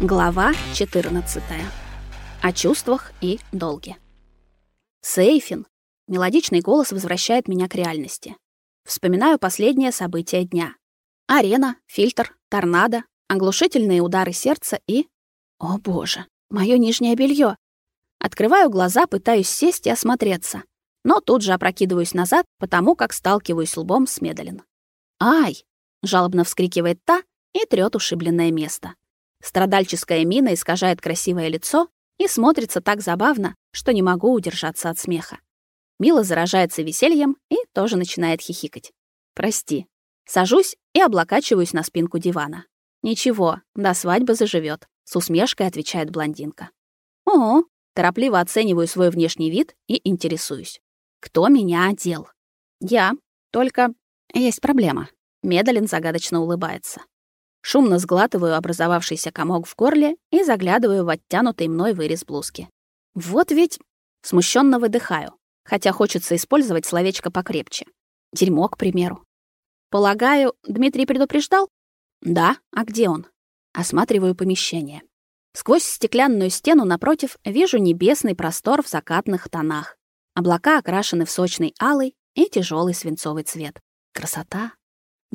Глава 14. О чувствах и долге. Сейфин. Мелодичный голос возвращает меня к реальности. Вспоминаю последнее событие дня. Арена, фильтр, торнадо, оглушительные удары сердца и... О боже, мое нижнее белье. Открываю глаза, пытаюсь сесть и осмотреться, но тут же опрокидываюсь назад, потому как сталкиваюсь лбом с Медалин. «Ай!» — жалобно вскрикивает та и трёт ушибленное место. Страдальческая мина искажает красивое лицо и смотрится так забавно, что не могу удержаться от смеха. Мила заражается весельем и тоже начинает хихикать. «Прости». Сажусь и облокачиваюсь на спинку дивана. «Ничего, до свадьбы заживет, с усмешкой отвечает блондинка. «О, торопливо оцениваю свой внешний вид и интересуюсь. Кто меня одел? Я. Только есть проблема. Медалин загадочно улыбается. Шумно сглатываю образовавшийся комок в горле и заглядываю в оттянутый мной вырез блузки. Вот ведь смущенно выдыхаю, хотя хочется использовать словечко покрепче. Дерьмо, к примеру. Полагаю, Дмитрий предупреждал? Да, а где он? Осматриваю помещение. Сквозь стеклянную стену напротив вижу небесный простор в закатных тонах. Облака окрашены в сочный алый и тяжелый свинцовый цвет. Красота.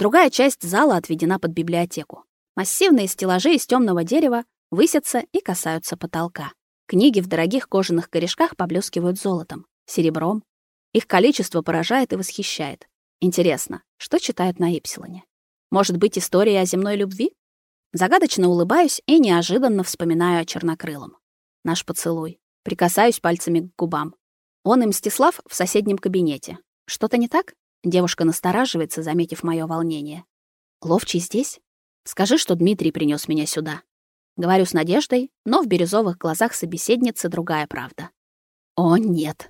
Другая часть зала отведена под библиотеку. Массивные стеллажи из темного дерева высятся и касаются потолка. Книги в дорогих кожаных корешках поблескивают золотом, серебром. Их количество поражает и восхищает. Интересно, что читают на Ипсилоне? Может быть, история о земной любви? Загадочно улыбаюсь и неожиданно вспоминаю о чернокрылом. Наш поцелуй. Прикасаюсь пальцами к губам. Он и Мстислав в соседнем кабинете. Что-то не так? Девушка настораживается, заметив мое волнение. Ловчий здесь? Скажи, что Дмитрий принес меня сюда. Говорю с надеждой, но в бирюзовых глазах собеседницы другая правда. О, нет.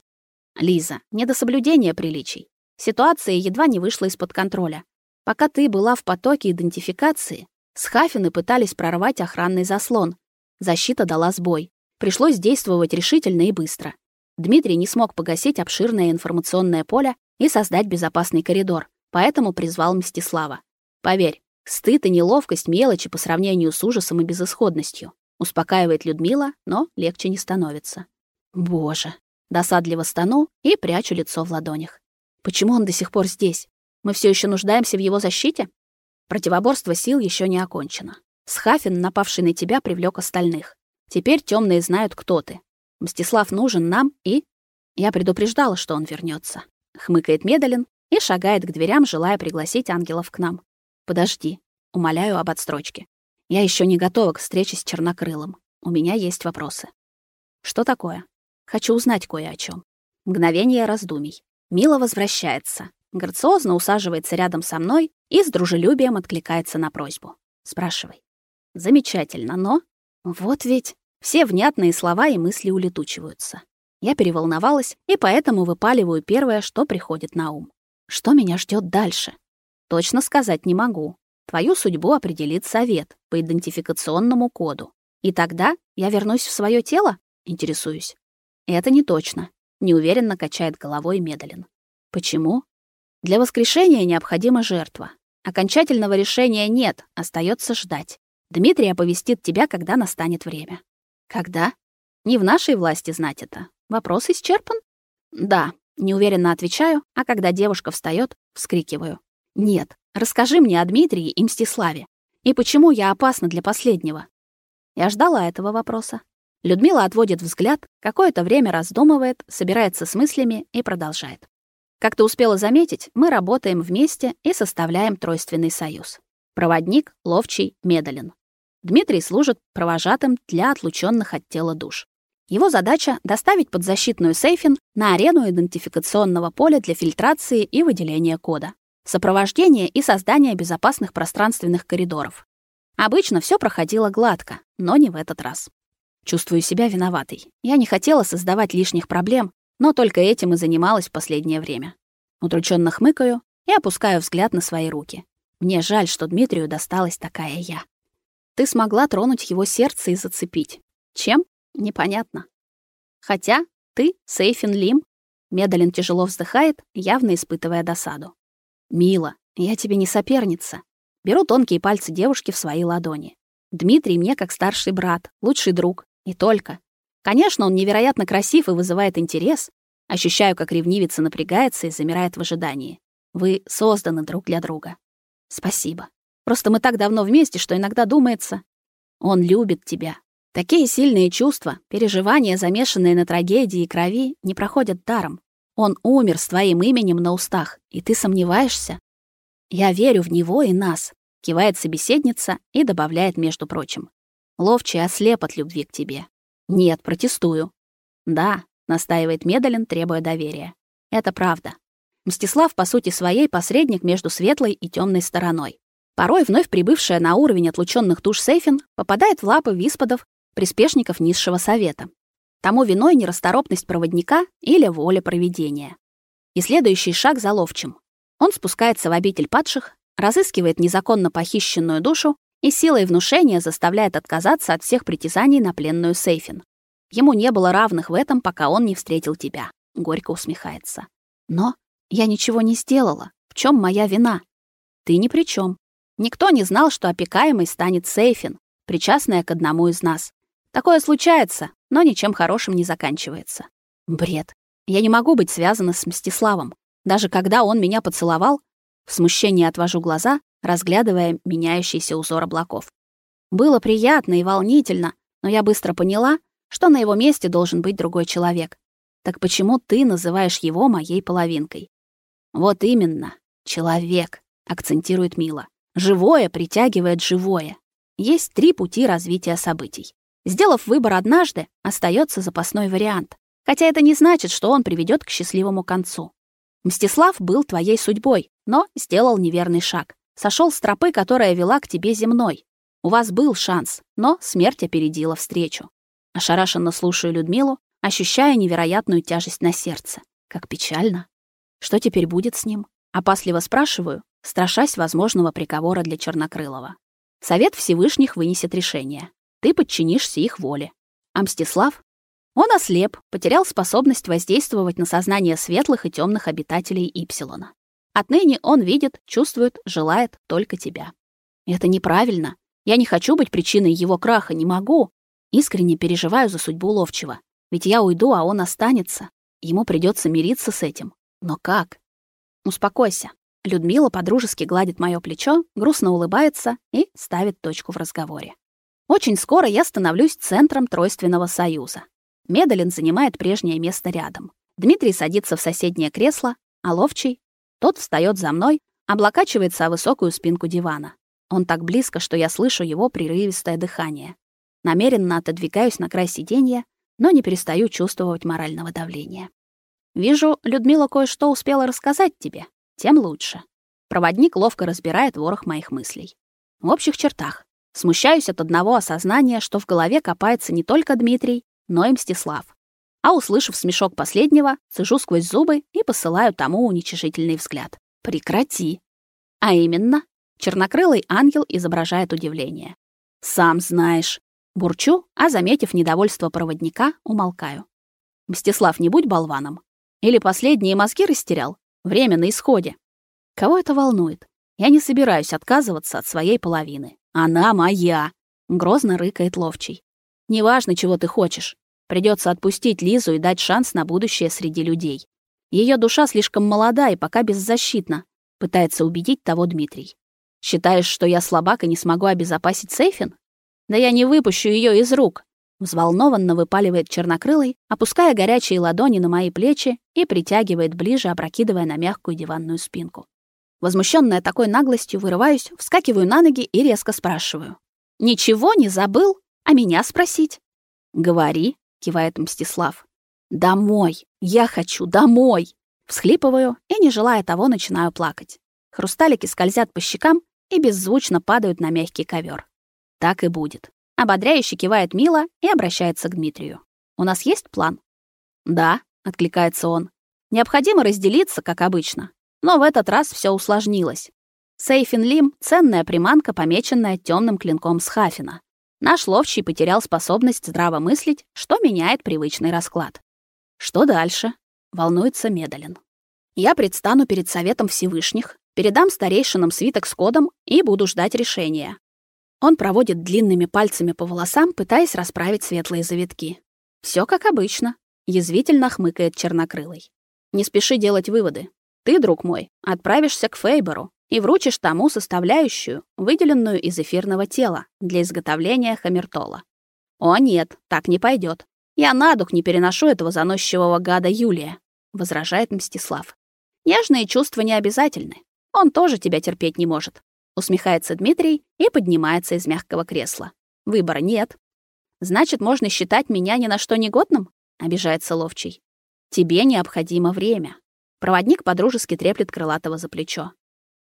Лиза, не до соблюдения приличий. Ситуация едва не вышла из-под контроля. Пока ты была в потоке идентификации, схафины пытались прорвать охранный заслон. Защита дала сбой. Пришлось действовать решительно и быстро. Дмитрий не смог погасить обширное информационное поле и создать безопасный коридор, поэтому призвал Мстислава. Поверь, стыд и неловкость мелочи по сравнению с ужасом и безысходностью. Успокаивает Людмила, но легче не становится. Боже, досадливо стану и прячу лицо в ладонях. Почему он до сих пор здесь? Мы все еще нуждаемся в его защите? Противоборство сил еще не окончено. Схафин, напавший на тебя, привлек остальных. Теперь темные знают, кто ты. Мстислав нужен нам и... Я предупреждала, что он вернется хмыкает Медалин и шагает к дверям, желая пригласить ангелов к нам. Подожди, умоляю об отстрочке. Я еще не готова к встрече с Чернокрылым. У меня есть вопросы. Что такое? Хочу узнать кое о чем. Мгновение раздумий. Мила возвращается, грациозно усаживается рядом со мной и с дружелюбием откликается на просьбу. Спрашивай. Замечательно, но вот ведь все внятные слова и мысли улетучиваются. Я переволновалась и поэтому выпаливаю первое, что приходит на ум. Что меня ждет дальше? Точно сказать не могу. Твою судьбу определит совет по идентификационному коду. И тогда я вернусь в свое тело? Интересуюсь. Это не точно. Неуверенно качает головой Медалин. Почему? Для воскрешения необходима жертва. Окончательного решения нет, остается ждать. Дмитрий оповестит тебя, когда настанет время. Когда? Не в нашей власти знать это. Вопрос исчерпан? Да, неуверенно отвечаю, а когда девушка встает, вскрикиваю. Нет, расскажи мне о Дмитрии и Мстиславе. И почему я опасна для последнего? Я ждала этого вопроса. Людмила отводит взгляд, какое-то время раздумывает, собирается с мыслями и продолжает. Как ты успела заметить, мы работаем вместе и составляем тройственный союз. Проводник, ловчий, медален. Дмитрий служит провожатым для отлученных от тела душ. Его задача — доставить подзащитную Сейфин на арену идентификационного поля для фильтрации и выделения кода, сопровождения и создания безопасных пространственных коридоров. Обычно все проходило гладко, но не в этот раз. Чувствую себя виноватой. Я не хотела создавать лишних проблем, но только этим и занималась в последнее время. Удрученно хмыкаю и опускаю взгляд на свои руки. Мне жаль, что Дмитрию досталась такая я. Ты смогла тронуть его сердце и зацепить. Чем? Непонятно. Хотя ты Сейфин Лим. Медалин тяжело вздыхает, явно испытывая досаду. Мила, я тебе не соперница. Беру тонкие пальцы девушки в свои ладони. Дмитрий мне как старший брат, лучший друг. И только. Конечно, он невероятно красив и вызывает интерес. Ощущаю, как ревнивица напрягается и замирает в ожидании. Вы созданы друг для друга. Спасибо. Просто мы так давно вместе, что иногда думается, он любит тебя. Такие сильные чувства, переживания, замешанные на трагедии и крови, не проходят даром. Он умер с твоим именем на устах, и ты сомневаешься? Я верю в него и нас, кивает собеседница и добавляет, между прочим. Ловчий ослеп от любви к тебе. Нет, протестую. Да, настаивает Медалин, требуя доверия. Это правда. Мстислав, по сути своей, посредник между светлой и темной стороной. Порой вновь прибывшая на уровень отлученных душ Сейфин попадает в лапы висподов, приспешников низшего совета. Тому виной нерасторопность проводника или воля проведения. И следующий шаг за ловчим. Он спускается в обитель падших, разыскивает незаконно похищенную душу и силой внушения заставляет отказаться от всех притязаний на пленную Сейфин. Ему не было равных в этом, пока он не встретил тебя. Горько усмехается. Но я ничего не сделала. В чем моя вина? Ты ни при чем. Никто не знал, что опекаемый станет Сейфин, причастная к одному из нас. Такое случается, но ничем хорошим не заканчивается. Бред. Я не могу быть связана с Мстиславом. Даже когда он меня поцеловал, в смущении отвожу глаза, разглядывая меняющийся узор облаков. Было приятно и волнительно, но я быстро поняла, что на его месте должен быть другой человек. Так почему ты называешь его моей половинкой? Вот именно, человек, акцентирует Мила. Живое притягивает живое. Есть три пути развития событий. Сделав выбор однажды, остается запасной вариант. Хотя это не значит, что он приведет к счастливому концу. Мстислав был твоей судьбой, но сделал неверный шаг. Сошел с тропы, которая вела к тебе земной. У вас был шанс, но смерть опередила встречу. Ошарашенно слушаю Людмилу, ощущая невероятную тяжесть на сердце. Как печально. Что теперь будет с ним? Опасливо спрашиваю, страшась возможного приговора для Чернокрылова. Совет Всевышних вынесет решение. Ты подчинишься их воле. А Мстислав? Он ослеп, потерял способность воздействовать на сознание светлых и темных обитателей Ипсилона. Отныне он видит, чувствует, желает только тебя. Это неправильно. Я не хочу быть причиной его краха, не могу. Искренне переживаю за судьбу Ловчего. Ведь я уйду, а он останется. Ему придется мириться с этим. Но как? Успокойся. Людмила подружески гладит моё плечо, грустно улыбается и ставит точку в разговоре. Очень скоро я становлюсь центром тройственного союза. Медалин занимает прежнее место рядом. Дмитрий садится в соседнее кресло, а Ловчий, тот встаёт за мной, облокачивается о высокую спинку дивана. Он так близко, что я слышу его прерывистое дыхание. Намеренно отодвигаюсь на край сиденья, но не перестаю чувствовать морального давления. Вижу, Людмила кое-что успела рассказать тебе тем лучше. Проводник ловко разбирает ворох моих мыслей. В общих чертах. Смущаюсь от одного осознания, что в голове копается не только Дмитрий, но и Мстислав. А услышав смешок последнего, сижу сквозь зубы и посылаю тому уничижительный взгляд. Прекрати. А именно, чернокрылый ангел изображает удивление. Сам знаешь. Бурчу, а заметив недовольство проводника, умолкаю. Мстислав, не будь болваном. Или последние мозги растерял? Время на исходе. Кого это волнует? Я не собираюсь отказываться от своей половины. Она моя, грозно рыкает ловчий. Неважно, чего ты хочешь. Придется отпустить Лизу и дать шанс на будущее среди людей. Ее душа слишком молода и пока беззащитна, пытается убедить того Дмитрий. Считаешь, что я слабак и не смогу обезопасить Сейфин? Да я не выпущу ее из рук. Взволнованно выпаливает чернокрылый, опуская горячие ладони на мои плечи и притягивает ближе, опрокидывая на мягкую диванную спинку. Возмущенная такой наглостью, вырываюсь, вскакиваю на ноги и резко спрашиваю. «Ничего не забыл? А меня спросить?» «Говори», — кивает Мстислав. «Домой! Я хочу домой!» Всхлипываю и, не желая того, начинаю плакать. Хрусталики скользят по щекам и беззвучно падают на мягкий ковер. Так и будет. Ободряюще кивает Мила и обращается к Дмитрию. «У нас есть план?» «Да», — откликается он. «Необходимо разделиться, как обычно. Но в этот раз все усложнилось. Сейфин Лим — ценная приманка, помеченная темным клинком с Хафина. Наш ловчий потерял способность здраво мыслить, что меняет привычный расклад. Что дальше? Волнуется Медалин. Я предстану перед Советом Всевышних, передам старейшинам свиток с кодом и буду ждать решения. Он проводит длинными пальцами по волосам, пытаясь расправить светлые завитки. Все как обычно, язвительно хмыкает чернокрылый. Не спеши делать выводы. Ты, друг мой, отправишься к Фейберу и вручишь тому составляющую, выделенную из эфирного тела для изготовления хамертола. О нет, так не пойдет. Я на дух не переношу этого заносчивого гада Юлия, возражает Мстислав. Нежные чувства не обязательны. Он тоже тебя терпеть не может. Усмехается Дмитрий и поднимается из мягкого кресла. Выбора нет. Значит, можно считать меня ни на что негодным? Обижается Ловчий. Тебе необходимо время. Проводник подружески треплет крылатого за плечо.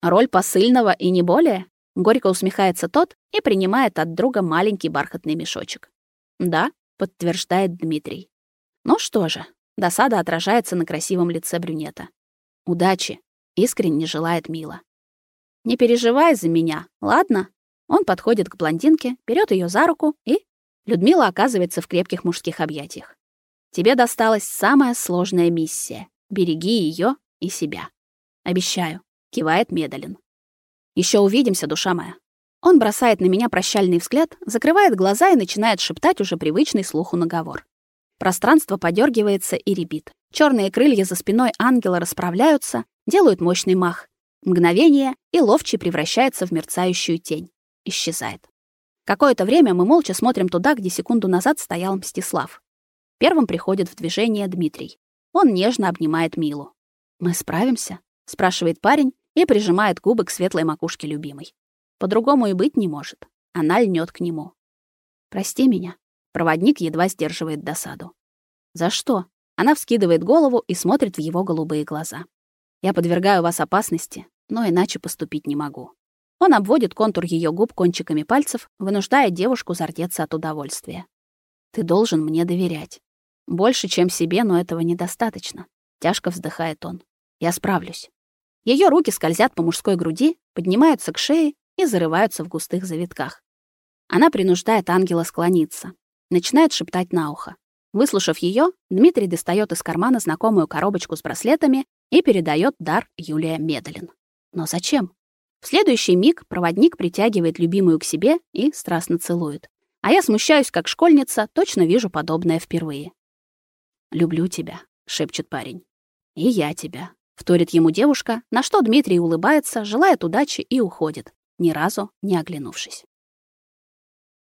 Роль посыльного и не более? Горько усмехается тот и принимает от друга маленький бархатный мешочек. Да, подтверждает Дмитрий. Ну что же, досада отражается на красивом лице брюнета. Удачи, искренне желает Мила. Не переживай за меня, ладно? Он подходит к блондинке, берет ее за руку, и Людмила оказывается в крепких мужских объятиях. Тебе досталась самая сложная миссия. Береги ее и себя. Обещаю, кивает Медалин. Еще увидимся, душа моя. Он бросает на меня прощальный взгляд, закрывает глаза и начинает шептать уже привычный слуху наговор. Пространство подергивается и ребит. Черные крылья за спиной ангела расправляются, делают мощный мах. Мгновение, и ловчий превращается в мерцающую тень. Исчезает. Какое-то время мы молча смотрим туда, где секунду назад стоял Мстислав. Первым приходит в движение Дмитрий. Он нежно обнимает Милу. «Мы справимся?» — спрашивает парень и прижимает губы к светлой макушке любимой. По-другому и быть не может. Она льнет к нему. «Прости меня». Проводник едва сдерживает досаду. «За что?» Она вскидывает голову и смотрит в его голубые глаза. Я подвергаю вас опасности, но иначе поступить не могу. Он обводит контур ее губ кончиками пальцев, вынуждая девушку зардеться от удовольствия. Ты должен мне доверять. Больше, чем себе, но этого недостаточно. Тяжко вздыхает он. Я справлюсь. Ее руки скользят по мужской груди, поднимаются к шее и зарываются в густых завитках. Она принуждает ангела склониться, начинает шептать на ухо. Выслушав ее, Дмитрий достает из кармана знакомую коробочку с браслетами и передает дар Юлия Медлин. Но зачем? В следующий миг проводник притягивает любимую к себе и страстно целует. А я смущаюсь, как школьница, точно вижу подобное впервые. «Люблю тебя», — шепчет парень. «И я тебя», — вторит ему девушка, на что Дмитрий улыбается, желает удачи и уходит, ни разу не оглянувшись.